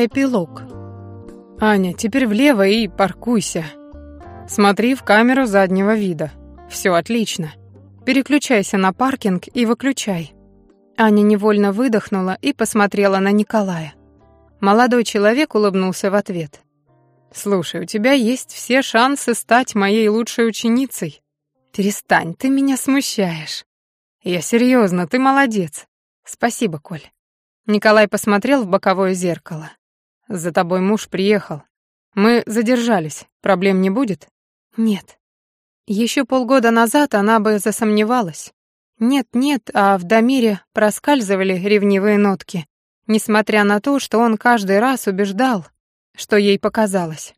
Эпилог. Аня, теперь влево и паркуйся. Смотри в камеру заднего вида. Все отлично. Переключайся на паркинг и выключай. Аня невольно выдохнула и посмотрела на Николая. Молодой человек улыбнулся в ответ. «Слушай, у тебя есть все шансы стать моей лучшей ученицей. Перестань, ты меня смущаешь. Я серьезно, ты молодец. Спасибо, Коль». Николай посмотрел в боковое зеркало. «За тобой муж приехал. Мы задержались. Проблем не будет?» «Нет». Еще полгода назад она бы засомневалась. Нет-нет, а в Дамире проскальзывали ревнивые нотки, несмотря на то, что он каждый раз убеждал, что ей показалось.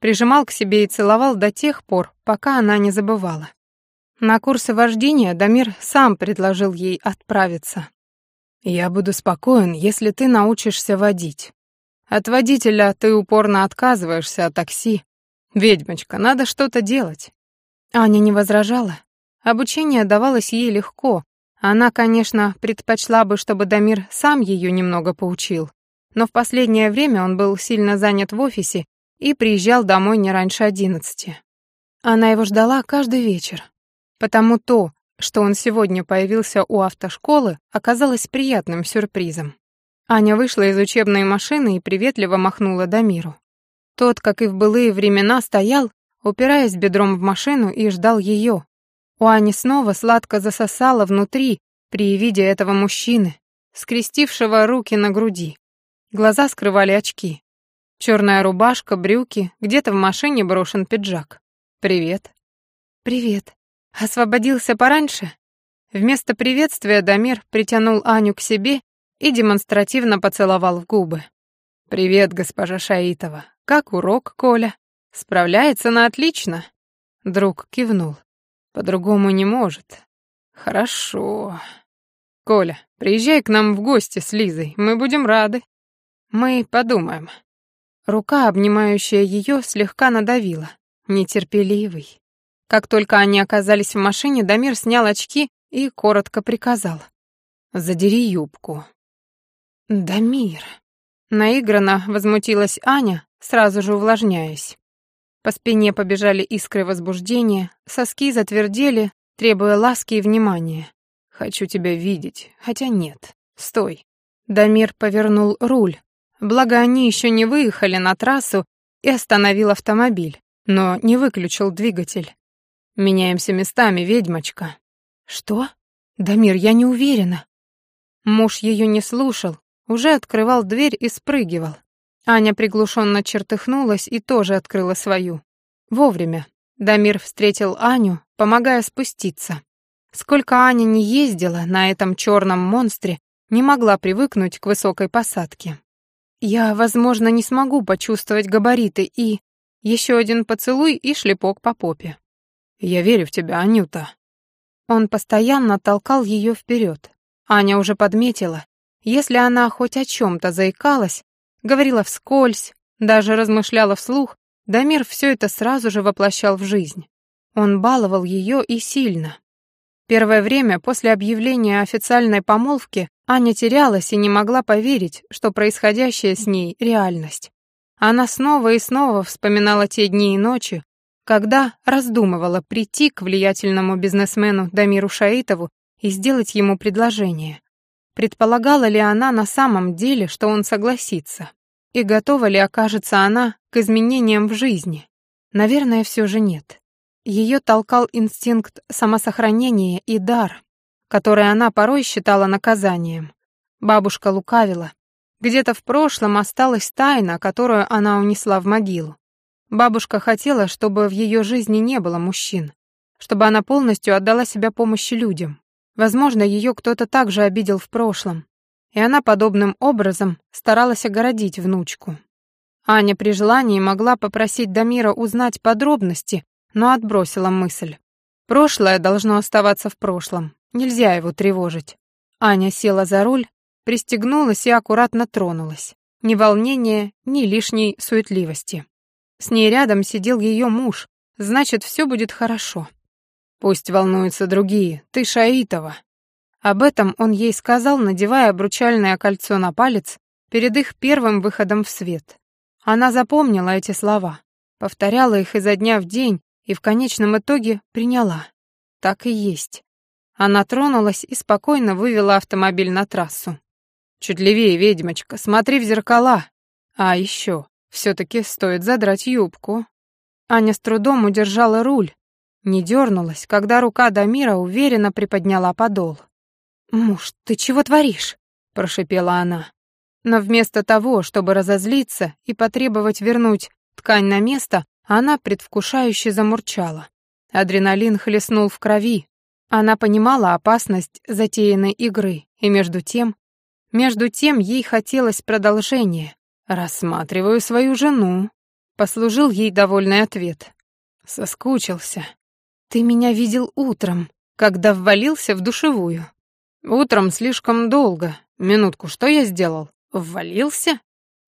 Прижимал к себе и целовал до тех пор, пока она не забывала. На курсы вождения Дамир сам предложил ей отправиться. «Я буду спокоен, если ты научишься водить. От водителя ты упорно отказываешься, а такси... Ведьмочка, надо что-то делать». Аня не возражала. Обучение давалось ей легко. Она, конечно, предпочла бы, чтобы Дамир сам ее немного поучил. Но в последнее время он был сильно занят в офисе и приезжал домой не раньше одиннадцати. Она его ждала каждый вечер. Потому то, что он сегодня появился у автошколы, оказалось приятным сюрпризом. Аня вышла из учебной машины и приветливо махнула Дамиру. Тот, как и в былые времена, стоял, упираясь бедром в машину и ждал ее. У Ани снова сладко засосало внутри при виде этого мужчины, скрестившего руки на груди. Глаза скрывали очки. Черная рубашка, брюки, где-то в машине брошен пиджак. «Привет». «Привет. Освободился пораньше?» Вместо приветствия Дамир притянул Аню к себе и демонстративно поцеловал в губы. «Привет, госпожа Шаитова. Как урок, Коля? Справляется на отлично?» Друг кивнул. «По-другому не может. Хорошо. Коля, приезжай к нам в гости с Лизой, мы будем рады». Мы подумаем. Рука, обнимающая ее, слегка надавила. Нетерпеливый. Как только они оказались в машине, Дамир снял очки и коротко приказал. «Задери юбку». «Дамир». Наигранно возмутилась Аня, сразу же увлажняясь. По спине побежали искры возбуждения, соски затвердели, требуя ласки и внимания. «Хочу тебя видеть, хотя нет. Стой». Дамир повернул руль, Благо, они еще не выехали на трассу и остановил автомобиль, но не выключил двигатель. «Меняемся местами, ведьмочка». «Что? Дамир, я не уверена». Муж ее не слушал, уже открывал дверь и спрыгивал. Аня приглушенно чертыхнулась и тоже открыла свою. Вовремя. Дамир встретил Аню, помогая спуститься. Сколько Аня не ездила на этом черном монстре, не могла привыкнуть к высокой посадке. Я, возможно, не смогу почувствовать габариты и... Еще один поцелуй и шлепок по попе. «Я верю в тебя, Анюта». Он постоянно толкал ее вперед. Аня уже подметила, если она хоть о чем-то заикалась, говорила вскользь, даже размышляла вслух, Дамир все это сразу же воплощал в жизнь. Он баловал ее и сильно. Первое время после объявления официальной помолвки Аня терялась и не могла поверить, что происходящее с ней — реальность. Она снова и снова вспоминала те дни и ночи, когда раздумывала прийти к влиятельному бизнесмену Дамиру Шаитову и сделать ему предложение. Предполагала ли она на самом деле, что он согласится? И готова ли окажется она к изменениям в жизни? Наверное, все же нет. Ее толкал инстинкт самосохранения и дар, который она порой считала наказанием. Бабушка лукавила. Где-то в прошлом осталась тайна, которую она унесла в могилу. Бабушка хотела, чтобы в ее жизни не было мужчин, чтобы она полностью отдала себя помощи людям. Возможно, ее кто-то также обидел в прошлом, и она подобным образом старалась огородить внучку. Аня при желании могла попросить Дамира узнать подробности, но отбросила мысль. Прошлое должно оставаться в прошлом. Нельзя его тревожить. Аня села за руль, пристегнулась и аккуратно тронулась. Ни волнения, ни лишней суетливости. С ней рядом сидел ее муж, значит, все будет хорошо. Пусть волнуются другие, ты Шаитова. Об этом он ей сказал, надевая обручальное кольцо на палец, перед их первым выходом в свет. Она запомнила эти слова, повторяла их изо дня в день и в конечном итоге приняла. Так и есть. Она тронулась и спокойно вывела автомобиль на трассу. «Чуть левее, ведьмочка, смотри в зеркала. А еще, все-таки стоит задрать юбку». Аня с трудом удержала руль, не дернулась, когда рука Дамира уверенно приподняла подол. «Муж, ты чего творишь?» — прошипела она. Но вместо того, чтобы разозлиться и потребовать вернуть ткань на место, она предвкушающе замурчала. Адреналин хлестнул в крови. Она понимала опасность затеянной игры, и между тем... Между тем ей хотелось продолжения. «Рассматриваю свою жену», — послужил ей довольный ответ. Соскучился. «Ты меня видел утром, когда ввалился в душевую». «Утром слишком долго. Минутку, что я сделал? Ввалился?»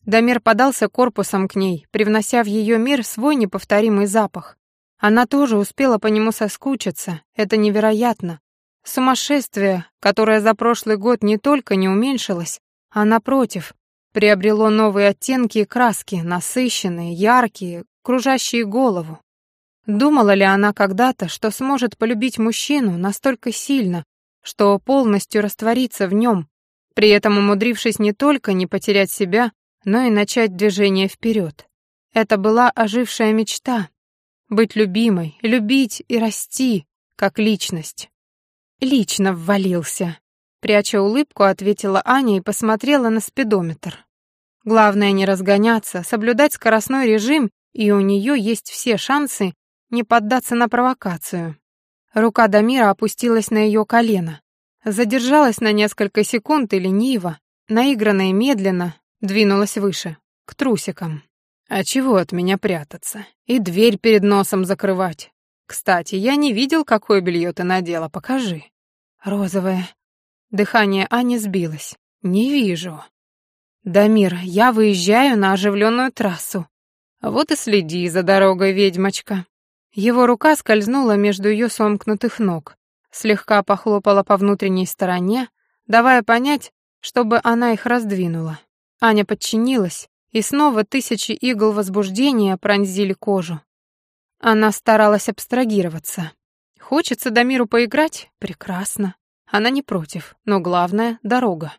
Дамир подался корпусом к ней, привнося в ее мир свой неповторимый запах. Она тоже успела по нему соскучиться, это невероятно. Сумасшествие, которое за прошлый год не только не уменьшилось, а напротив, приобрело новые оттенки и краски, насыщенные, яркие, кружащие голову. Думала ли она когда-то, что сможет полюбить мужчину настолько сильно, что полностью раствориться в нем, при этом умудрившись не только не потерять себя, но и начать движение вперед. Это была ожившая мечта. Быть любимой, любить и расти, как личность. Лично ввалился. Пряча улыбку, ответила Аня и посмотрела на спидометр. Главное не разгоняться, соблюдать скоростной режим, и у нее есть все шансы не поддаться на провокацию. Рука Дамира опустилась на ее колено, задержалась на несколько секунд и лениво, наигранно и медленно, Двинулась выше, к трусикам. А чего от меня прятаться? И дверь перед носом закрывать. Кстати, я не видел, какое белье ты надела, покажи. Розовое. Дыхание Ани сбилось. Не вижу. Дамир, я выезжаю на оживленную трассу. Вот и следи за дорогой, ведьмочка. Его рука скользнула между ее сомкнутых ног, слегка похлопала по внутренней стороне, давая понять, чтобы она их раздвинула. Аня подчинилась, и снова тысячи игл возбуждения пронзили кожу. Она старалась абстрагироваться. Хочется Дамиру поиграть? Прекрасно. Она не против, но главное — дорога.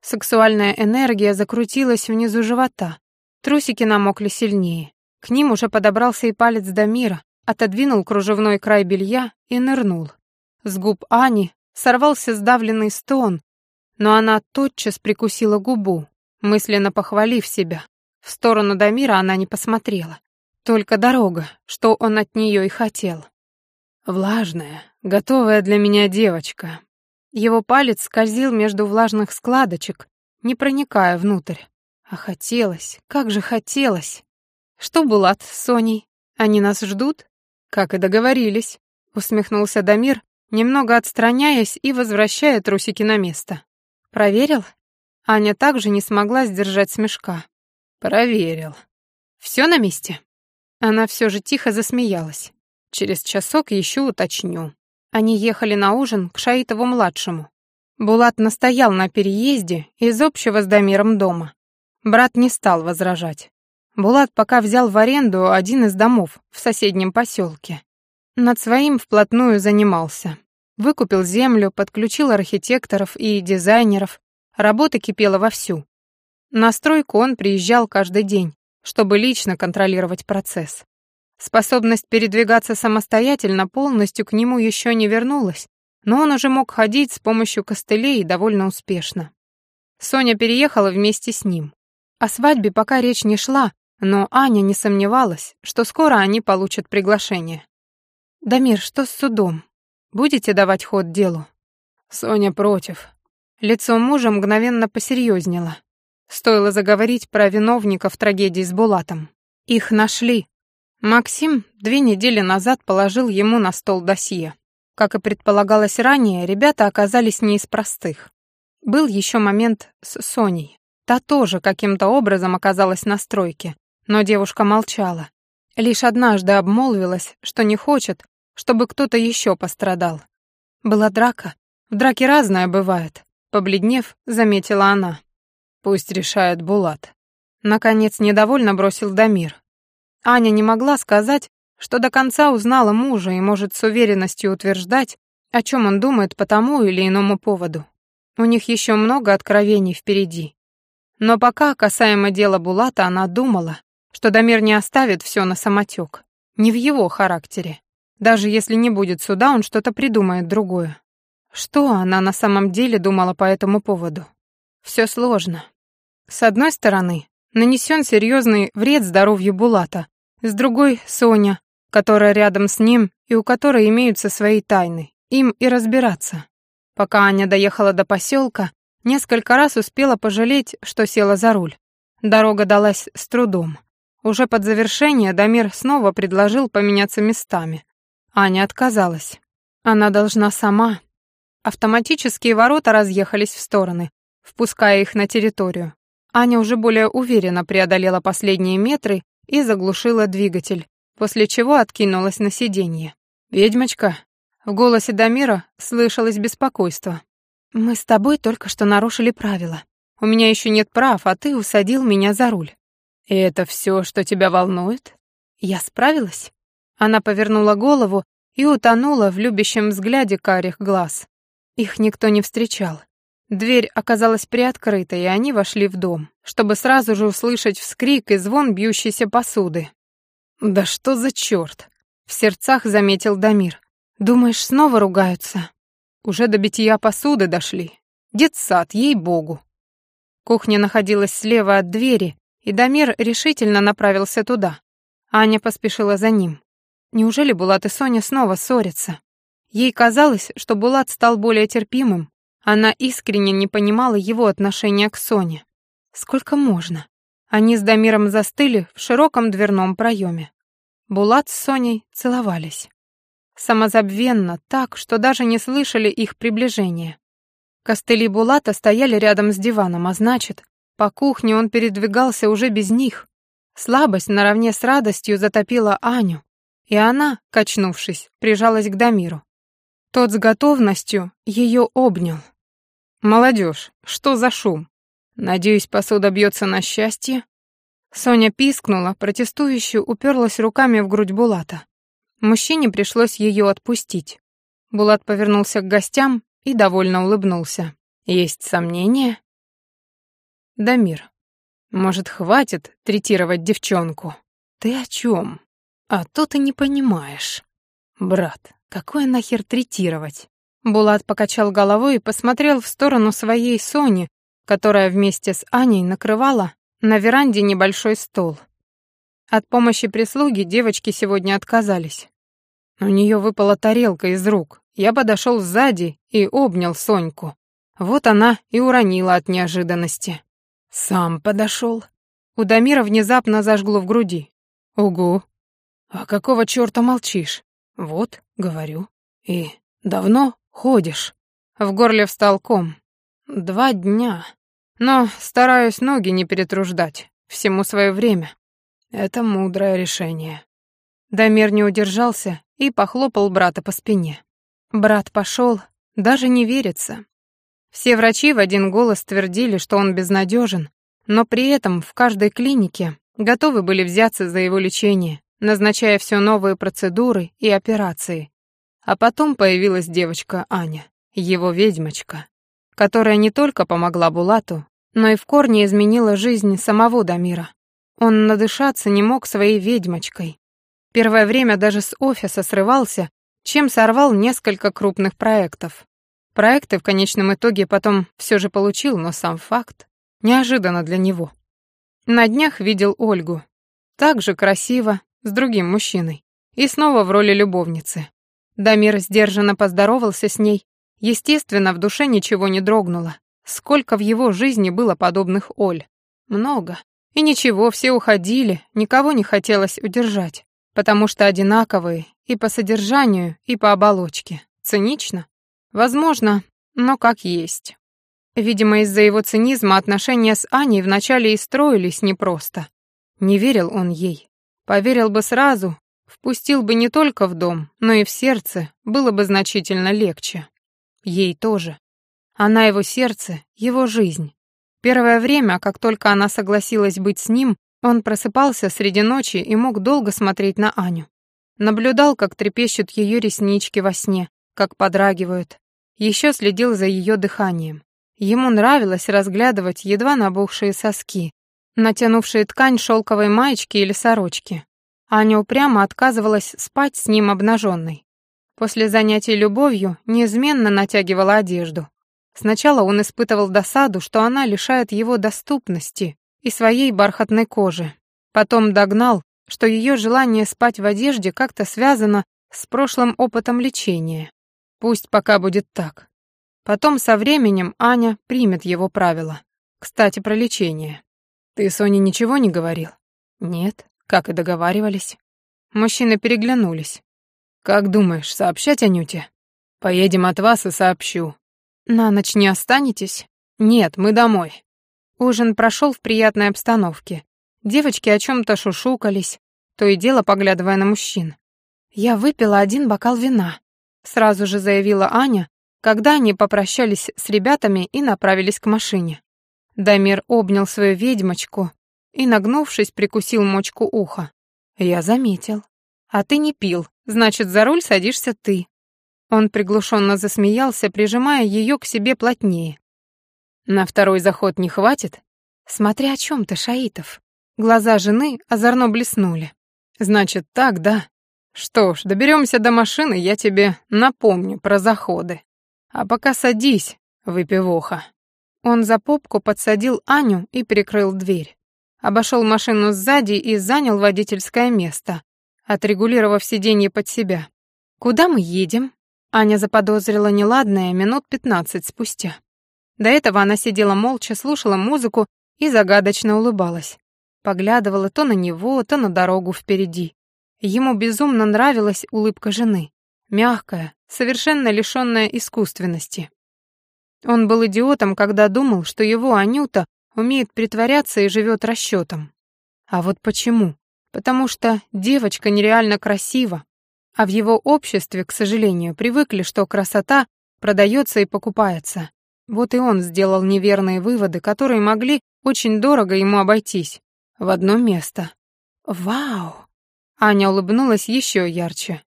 Сексуальная энергия закрутилась внизу живота. Трусики намокли сильнее. К ним уже подобрался и палец Дамира, отодвинул кружевной край белья и нырнул. С губ Ани сорвался сдавленный стон, но она тотчас прикусила губу, мысленно похвалив себя. В сторону Дамира она не посмотрела. Только дорога, что он от нее и хотел. Влажная, готовая для меня девочка. Его палец скользил между влажных складочек, не проникая внутрь. А хотелось, как же хотелось. Что, Булат с Соней? Они нас ждут? Как и договорились, усмехнулся Дамир, немного отстраняясь и возвращая трусики на место. Проверил? Аня также не смогла сдержать смешка. «Проверил. Все на месте?» Она все же тихо засмеялась. «Через часок еще уточню». Они ехали на ужин к Шаитову-младшему. Булат настоял на переезде из общего с Дамиром дома. Брат не стал возражать. Булат пока взял в аренду один из домов в соседнем поселке. Над своим вплотную занимался. Выкупил землю, подключил архитекторов и дизайнеров, Работа кипела вовсю. На стройку он приезжал каждый день, чтобы лично контролировать процесс. Способность передвигаться самостоятельно полностью к нему еще не вернулась, но он уже мог ходить с помощью костылей довольно успешно. Соня переехала вместе с ним. О свадьбе пока речь не шла, но Аня не сомневалась, что скоро они получат приглашение. «Дамир, что с судом? Будете давать ход делу?» «Соня против. Лицо мужа мгновенно посерьезнело. Стоило заговорить про виновников трагедии с Булатом. Их нашли. Максим две недели назад положил ему на стол досье. Как и предполагалось ранее, ребята оказались не из простых. Был еще момент с Соней. Та тоже каким-то образом оказалась на стройке, но девушка молчала. Лишь однажды обмолвилась, что не хочет, чтобы кто-то еще пострадал. Была драка. В драке разное бывает. Побледнев, заметила она. Пусть решает Булат. Наконец недовольно бросил Дамир. Аня не могла сказать, что до конца узнала мужа и может с уверенностью утверждать, о чем он думает по тому или иному поводу. У них еще много откровений впереди. Но пока, касаемо дела Булата, она думала, что Дамир не оставит все на самотек. Не в его характере. Даже если не будет суда, он что-то придумает другое. Что она на самом деле думала по этому поводу? Все сложно. С одной стороны, нанесен серьезный вред здоровью Булата, с другой — Соня, которая рядом с ним и у которой имеются свои тайны. Им и разбираться. Пока Аня доехала до поселка, несколько раз успела пожалеть, что села за руль. Дорога далась с трудом. Уже под завершение Дамир снова предложил поменяться местами. Аня отказалась. Она должна сама. Автоматические ворота разъехались в стороны, впуская их на территорию. Аня уже более уверенно преодолела последние метры и заглушила двигатель, после чего откинулась на сиденье. «Ведьмочка?» В голосе Дамира слышалось беспокойство. «Мы с тобой только что нарушили правила. У меня еще нет прав, а ты усадил меня за руль». «И это все, что тебя волнует?» «Я справилась?» Она повернула голову и утонула в любящем взгляде карих глаз. Их никто не встречал. Дверь оказалась приоткрытой, и они вошли в дом, чтобы сразу же услышать вскрик и звон бьющейся посуды. «Да что за черт!» — в сердцах заметил Дамир. «Думаешь, снова ругаются?» Уже до битья посуды дошли. Детсад, ей-богу. Кухня находилась слева от двери, и Дамир решительно направился туда. Аня поспешила за ним. Неужели Булат и Соня снова ссорятся? Ей казалось, что Булат стал более терпимым, она искренне не понимала его отношения к Соне. Сколько можно? Они с Дамиром застыли в широком дверном проеме. Булат с Соней целовались. Самозабвенно, так, что даже не слышали их приближения. Костыли Булата стояли рядом с диваном, а значит, по кухне он передвигался уже без них. Слабость наравне с радостью затопила Аню, и она, качнувшись, прижалась к Дамиру. Тот с готовностью ее обнял. «Молодежь, что за шум? Надеюсь, посуда бьется на счастье?» Соня пискнула, протестующе уперлась руками в грудь Булата. Мужчине пришлось ее отпустить. Булат повернулся к гостям и довольно улыбнулся. «Есть сомнения?» «Дамир, может, хватит третировать девчонку?» «Ты о чем? А то ты не понимаешь». «Брат, какое нахер третировать? Булат покачал головой и посмотрел в сторону своей Сони, которая вместе с Аней накрывала на веранде небольшой стол. От помощи прислуги девочки сегодня отказались. У нее выпала тарелка из рук. Я подошел сзади и обнял Соньку. Вот она и уронила от неожиданности. Сам подошел. У Дамира внезапно зажгло в груди. Угу. А какого черта молчишь? Вот, говорю. И давно ходишь?» В горле встал ком. «Два дня. Но стараюсь ноги не перетруждать. Всему свое время. Это мудрое решение». Дамир не удержался и похлопал брата по спине. Брат пошел, даже не верится. Все врачи в один голос твердили, что он безнадежен, но при этом в каждой клинике готовы были взяться за его лечение, назначая все новые процедуры и операции. А потом появилась девочка Аня, его ведьмочка, которая не только помогла Булату, но и в корне изменила жизнь самого Дамира. Он надышаться не мог своей ведьмочкой. Первое время даже с офиса срывался, чем сорвал несколько крупных проектов. Проекты в конечном итоге потом все же получил, но сам факт неожиданно для него. На днях видел Ольгу. Так же красиво, с другим мужчиной. И снова в роли любовницы. Дамир сдержанно поздоровался с ней. Естественно, в душе ничего не дрогнуло. Сколько в его жизни было подобных Оль? Много. И ничего, все уходили, никого не хотелось удержать, потому что одинаковые и по содержанию, и по оболочке. Цинично? Возможно, но как есть. Видимо, из-за его цинизма отношения с Аней вначале и строились непросто. Не верил он ей. Поверил бы сразу, Впустил бы не только в дом, но и в сердце, было бы значительно легче. Ей тоже. Она его сердце, его жизнь. первое время, как только она согласилась быть с ним, он просыпался среди ночи и мог долго смотреть на Аню. Наблюдал, как трепещут ее реснички во сне, как подрагивают. Еще следил за ее дыханием. Ему нравилось разглядывать едва набухшие соски, натянувшие ткань шелковой маечки или сорочки. Аня упрямо отказывалась спать с ним обнаженной. После занятий любовью неизменно натягивала одежду. Сначала он испытывал досаду, что она лишает его доступности и своей бархатной кожи. Потом догнал, что ее желание спать в одежде как-то связано с прошлым опытом лечения. Пусть пока будет так. Потом со временем Аня примет его правила. Кстати, про лечение. Ты Соне ничего не говорил? Нет, как и договаривались. Мужчины переглянулись. Как думаешь, сообщать Анюте? Поедем от вас и сообщу. На ночь не останетесь? Нет, мы домой. Ужин прошел в приятной обстановке. Девочки о чем-то шушукались, то и дело поглядывая на мужчин. «Я выпила один бокал вина», — сразу же заявила Аня, когда они попрощались с ребятами и направились к машине. Дамир обнял свою ведьмочку и, нагнувшись, прикусил мочку уха. «Я заметил. А ты не пил, значит, за руль садишься ты». Он приглушенно засмеялся, прижимая ее к себе плотнее. «На второй заход не хватит?» «Смотря о чем ты, Шаитов», Глаза жены озорно блеснули. «Значит, так, да? Что ж, доберемся до машины, я тебе напомню про заходы. А пока садись, выпивоха». Он за попку подсадил Аню и прикрыл дверь. Обошел машину сзади и занял водительское место, отрегулировав сиденье под себя. «Куда мы едем?» Аня заподозрила неладное минут пятнадцать спустя. До этого она сидела молча, слушала музыку и загадочно улыбалась. Поглядывала то на него, то на дорогу впереди. Ему безумно нравилась улыбка жены. Мягкая, совершенно лишённая искусственности. Он был идиотом, когда думал, что его Анюта умеет притворяться и живет расчётом. А вот почему? Потому что девочка нереально красива, а в его обществе, к сожалению, привыкли, что красота продается и покупается. Вот и он сделал неверные выводы, которые могли очень дорого ему обойтись в одно место. Вау! Аня улыбнулась еще ярче.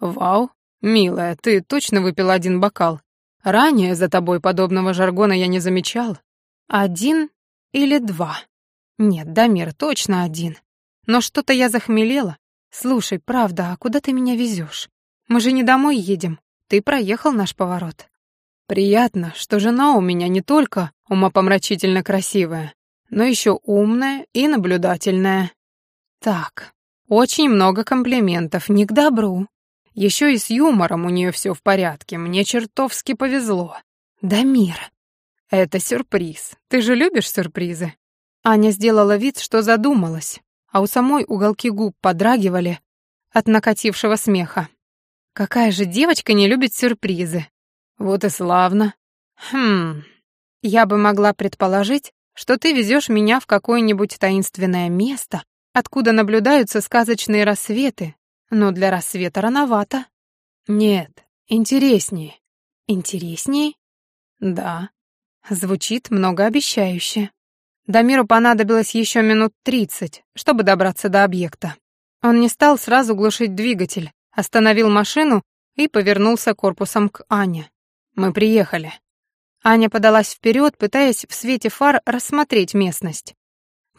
Вау, милая, ты точно выпила один бокал. Ранее за тобой подобного жаргона я не замечал. Один или два? Нет, Дамир, точно один. Но что-то я захмелела. Слушай, правда, а куда ты меня везешь? Мы же не домой едем. Ты проехал наш поворот. Приятно, что жена у меня не только умопомрачительно красивая, но еще умная и наблюдательная. Так, очень много комплиментов, не к добру. Еще и с юмором у нее все в порядке, мне чертовски повезло. Да мир. Это сюрприз. Ты же любишь сюрпризы? Аня сделала вид, что задумалась, а у самой уголки губ подрагивали от накатившего смеха. Какая же девочка не любит сюрпризы? Вот и славно. Хм, я бы могла предположить, что ты везешь меня в какое-нибудь таинственное место, откуда наблюдаются сказочные рассветы, но для рассвета рановато. Нет, интереснее. Интереснее? Да. Звучит многообещающе. Дамиру понадобилось еще минут тридцать, чтобы добраться до объекта. Он не стал сразу глушить двигатель, остановил машину и повернулся корпусом к Ане. «Мы приехали». Аня подалась вперед, пытаясь в свете фар рассмотреть местность.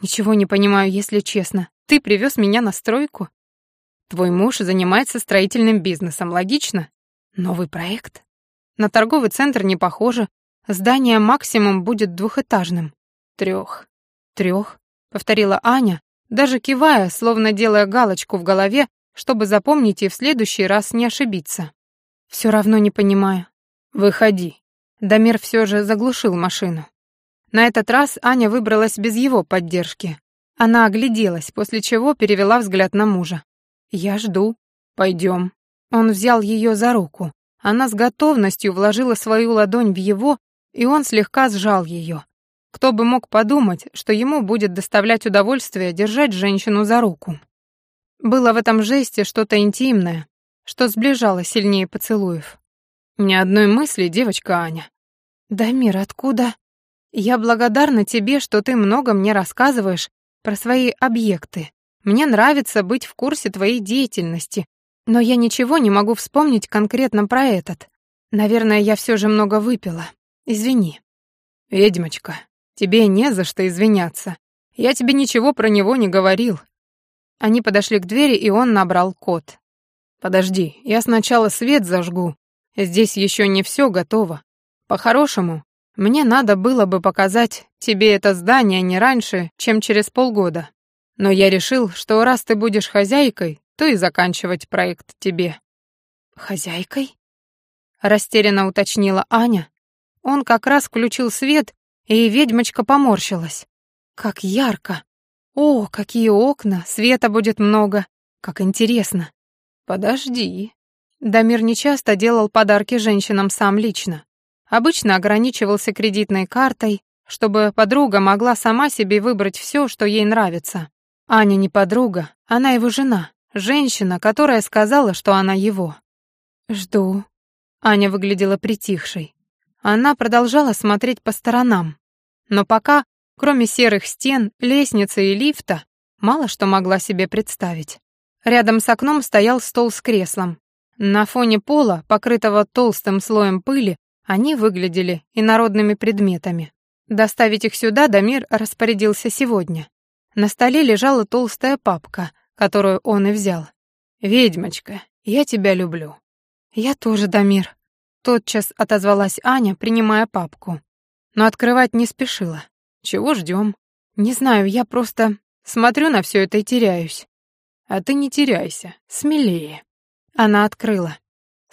«Ничего не понимаю, если честно. Ты привез меня на стройку?» «Твой муж занимается строительным бизнесом, логично? Новый проект?» «На торговый центр не похоже. Здание максимум будет двухэтажным». «Трех». «Трех», — повторила Аня, даже кивая, словно делая галочку в голове, чтобы запомнить и в следующий раз не ошибиться. «Все равно не понимаю». «Выходи», Дамир все же заглушил машину. На этот раз Аня выбралась без его поддержки. Она огляделась, после чего перевела взгляд на мужа. «Я жду. Пойдем». Он взял ее за руку. Она с готовностью вложила свою ладонь в его, и он слегка сжал ее. Кто бы мог подумать, что ему будет доставлять удовольствие держать женщину за руку. Было в этом жесте что-то интимное, что сближало сильнее поцелуев. Ни одной мысли, девочка Аня. «Дамир, откуда?» Я благодарна тебе, что ты много мне рассказываешь про свои объекты. Мне нравится быть в курсе твоей деятельности, но я ничего не могу вспомнить конкретно про этот. Наверное, я все же много выпила. Извини. Ведьмочка, тебе не за что извиняться. Я тебе ничего про него не говорил. Они подошли к двери, и он набрал код. Подожди, я сначала свет зажгу. Здесь еще не все готово. По-хорошему, мне надо было бы показать тебе это здание не раньше, чем через полгода. Но я решил, что раз ты будешь хозяйкой, то и заканчивать проект тебе. Хозяйкой? Растерянно уточнила Аня. Он как раз включил свет, и ведьмочка поморщилась. Как ярко! О, какие окна, света будет много. Как интересно. Подожди. Дамир нечасто делал подарки женщинам сам лично. Обычно ограничивался кредитной картой, чтобы подруга могла сама себе выбрать все, что ей нравится. Аня не подруга, она его жена, женщина, которая сказала, что она его. «Жду». Аня выглядела притихшей. Она продолжала смотреть по сторонам. Но пока, кроме серых стен, лестницы и лифта, мало что могла себе представить. Рядом с окном стоял стол с креслом. На фоне пола, покрытого толстым слоем пыли, они выглядели инородными предметами. Доставить их сюда Дамир распорядился сегодня. На столе лежала толстая папка, которую он и взял. «Ведьмочка, я тебя люблю». «Я тоже, Дамир», — тотчас отозвалась Аня, принимая папку. Но открывать не спешила. «Чего ждем? «Не знаю, я просто смотрю на все это и теряюсь». «А ты не теряйся, смелее». Она открыла.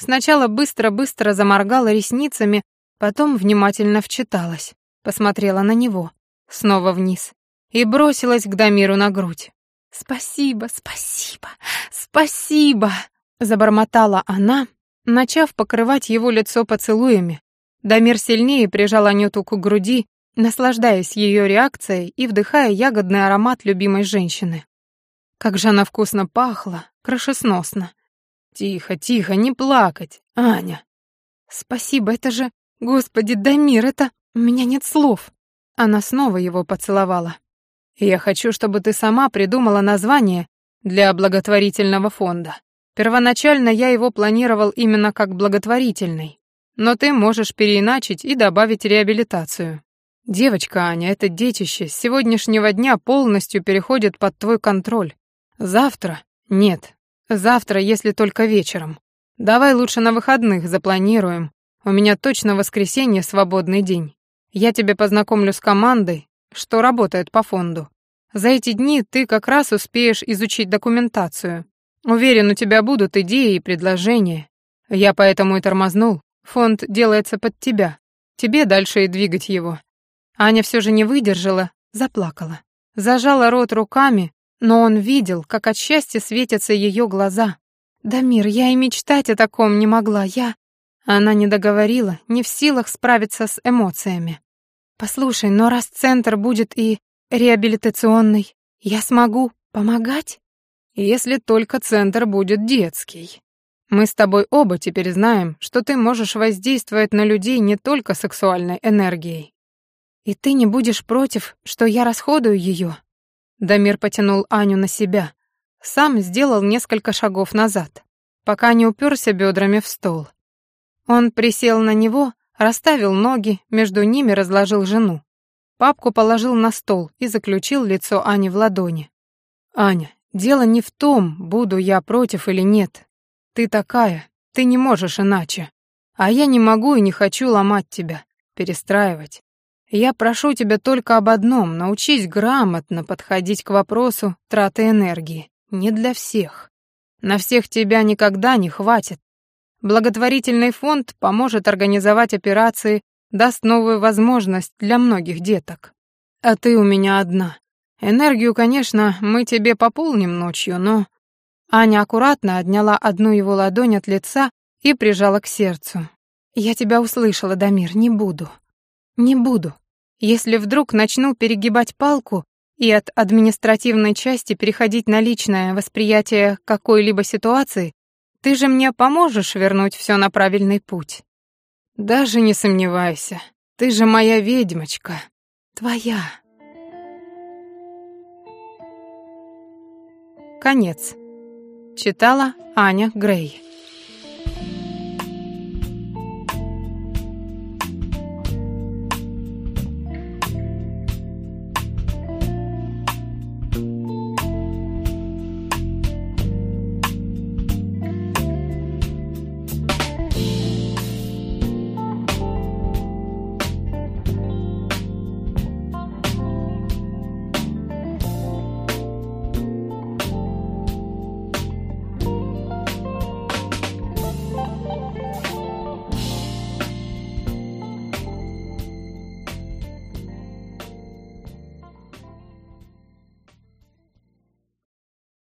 Сначала быстро-быстро заморгала ресницами, потом внимательно вчиталась, посмотрела на него, снова вниз и бросилась к Дамиру на грудь. «Спасибо, спасибо, спасибо!» — забормотала она, начав покрывать его лицо поцелуями. Дамир сильнее прижал Анюту к груди, наслаждаясь ее реакцией и вдыхая ягодный аромат любимой женщины. Как же она вкусно пахла, крышесносно. Тихо, тихо, не плакать, Аня. Спасибо, это же... Господи, Дамир, это... У меня нет слов. Она снова его поцеловала. Я хочу, чтобы ты сама придумала название для благотворительного фонда. Первоначально я его планировал именно как благотворительный, но ты можешь переиначить и добавить реабилитацию. Девочка Аня, это детище с сегодняшнего дня полностью переходит под твой контроль. Завтра? Нет, Завтра, если только вечером. Давай лучше на выходных запланируем. У меня точно воскресенье свободный день. Я тебе познакомлю с командой, что работает по фонду. За эти дни ты как раз успеешь изучить документацию. Уверен, у тебя будут идеи и предложения. Я поэтому и тормознул. Фонд делается под тебя. Тебе дальше и двигать его. Аня все же не выдержала, заплакала. Зажала рот руками, но он видел, как от счастья светятся ее глаза. «Дамир, я и мечтать о таком не могла, я...» Она не договорила, не в силах справиться с эмоциями. «Послушай, но раз центр будет и реабилитационный, я смогу помогать?» «Если только центр будет детский. Мы с тобой оба теперь знаем, что ты можешь воздействовать на людей не только сексуальной энергией». «И ты не будешь против, что я расходую ее?» Дамир потянул Аню на себя. Сам сделал несколько шагов назад, пока не уперся бедрами в стол. Он присел на него, расставил ноги, между ними разложил жену. Папку положил на стол и заключил лицо Ани в ладони. «Аня, дело не в том, буду я против или нет. Ты такая, ты не можешь иначе. А я не могу и не хочу ломать тебя, перестраивать. Я прошу тебя только об одном — научись грамотно подходить к вопросу траты энергии. Не для всех. На всех тебя никогда не хватит. Благотворительный фонд поможет организовать операции, даст новую возможность для многих деток. А ты у меня одна. Энергию, конечно, мы тебе пополним ночью, но...» Аня аккуратно отняла одну его ладонь от лица и прижала к сердцу. «Я тебя услышала, Дамир, не буду. Не буду. Если вдруг начну перегибать палку и от административной части переходить на личное восприятие какой-либо ситуации, ты же мне поможешь вернуть все на правильный путь. Даже не сомневайся. Ты же моя ведьмочка. твоя. Конец. Читала Аня Грей.